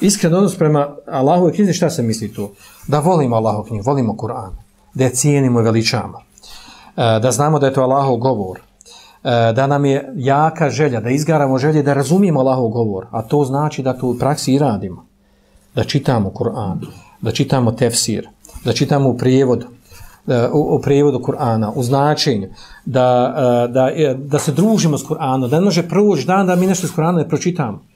Iskren odnos prema Allahove knjizi, šta se misli tu? Da volimo Allahov knjigu, volimo Kur'an, da je cijenimo i veličamo, e, da znamo da je to Allahov govor, e, da nam je jaka želja, da izgaramo želje, da razumijemo Allahov govor, a to znači da to u praksi i radimo. Da čitamo Kur'an, da čitamo tefsir, da čitamo u prijevodu, e, u, u prijevodu Kur'ana, u značenju, da, da, da se družimo s Kur'anom, da ne može proći dan da mi nešto s Kur'ana ne pročitamo.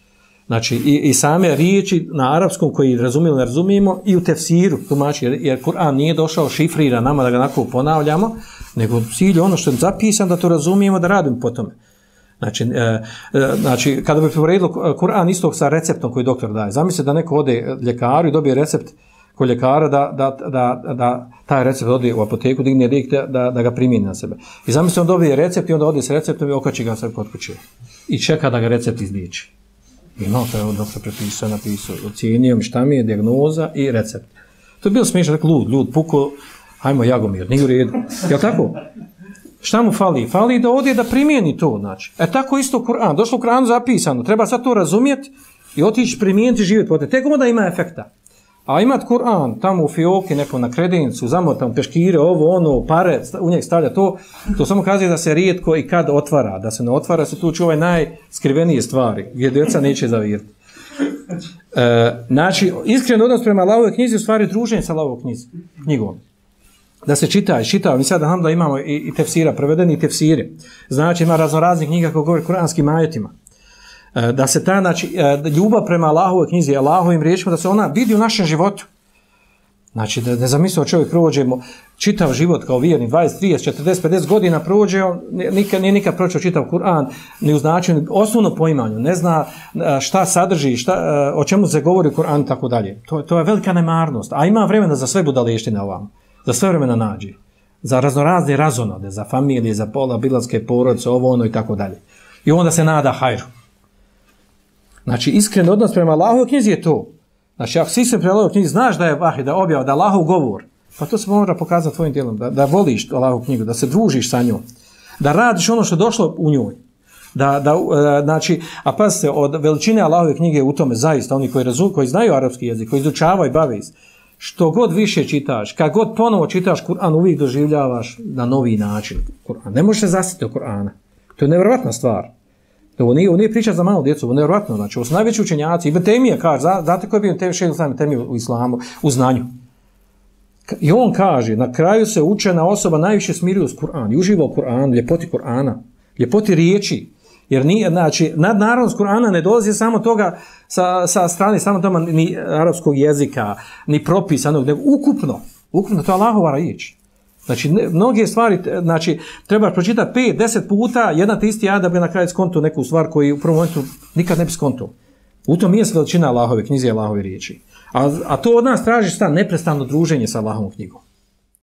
Znači, i, i same riječi na arapskom koji razumijemo, ne razumijemo, i u tefsiru, tumači, jer, jer Kur'an nije došao šifrira nama da ga nakon ponavljamo, nego cilj ono što je zapisan da to razumijemo, da radimo po tome. Znači, e, e, znači kada bi povredilo Kur'an istog sa receptom koji doktor daje, zamislite da neko ode ljekaru i dobije recept kod ljekara da, da, da, da taj recept ode u apoteku, digne lik da, da, da ga primini na sebe. I zamislite on dobije recept i onda ode s receptom i okači ga sve kod kuće. I čeka da ga recept izliječi. Imao to je od doktora prepisao, napisao, ocijenio mi šta mi je diagnoza i recept. To je bilo smiješno, rekao, lud, lud, puko, hajmo Jagomir, nije u redu. Je tako? Šta mu fali? Fali da odje da primijeni to, znači. E tako isto Kur'an, došlo u Kur'anu zapisano, treba sad to razumjeti i otići primijeniti život pote. Tek onda ima efekta. A imat Kur'an tamo u fioki, neko na kredincu, zamotam peškire, ovo, ono, pare, u njeg stavlja to, to samo kaže da se rijetko i kad otvara, da se ne otvara, se tu čuvaj najskrivenije stvari, gdje djeca neće zavirati. E, znači, iskren odnos prema Allahove knjizi u stvari druženje sa Allahove knjizi, knjigom. Da se čita i čita, mi sada ham da imamo i, i tefsira, prevedeni tefsiri. Znači, ima razno raznih knjiga koje govori kuranskim majetima. E, da se ta znači, e, ljubav prema Allahove knjizi, Allahovim riječima, da se ona vidi u našem životu. Znači, da ne zamislio čovjek provođemo čitav život kao vjerni, 20, 30, 40, 50 godina prođe, on nikad, nije nikad pročeo čitav Kur'an, ni u značenju, osnovno poimanju, ne zna e, šta sadrži, šta, o čemu se govori u Kur'an, tako dalje. To, to je velika nemarnost. A ima vremena za sve budaleštine ovam, za sve vremena nađi, za raznorazne razonode, za familije, za pola, bilatske porodice, ovo, ono i tako dalje. I onda se nada hajru. Znači, iskren odnos prema Allahove knjizi je to. Znači, ako si se prema Allahove knjizi, znaš da je vahid, da objava, da je Allahov govor, pa to se mora pokazati tvojim djelom, da, da voliš Allahovu knjigu, da se družiš sa njom, da radiš ono što je došlo u njoj. Da, da, e, znači, a pazite, od veličine Allahove knjige u tome, zaista, oni koji, razum, koji znaju arapski jezik, koji izučavaju i bave što god više čitaš, kad god ponovo čitaš Kur'an, uvijek doživljavaš na novi način Kur'an. Ne možeš se zasiti od Kur'ana. To je nevjerovatna stvar. Ovo nije, ovo nije priča za malo djecu, ovo je nevjerojatno. Znači, ovo su najveći učenjaci. Ibn Temije kaže, znate ko je bio Temije, šeđu sami Temije u islamu, u znanju. I on kaže, na kraju se učena osoba najviše smirio s Kur'an i uživa u Kur'an, ljepoti Kur'ana, ljepoti riječi. Jer nije, znači, nadnarodnost Kur'ana ne dolazi samo toga sa, sa strane, samo toma ni arapskog jezika, ni propisanog, nego ukupno. Ukupno, to je Allahova riječ. Znači, ne, mnoge stvari, znači, trebaš pročitati 5, 10 puta, jedna te isti da bi na kraju skonto neku stvar koju u prvom momentu nikad ne bi skonto. U tom je veličina Allahove knjize i Allahove riječi. A, a to od nas traži sta neprestano druženje sa Allahovom knjigom.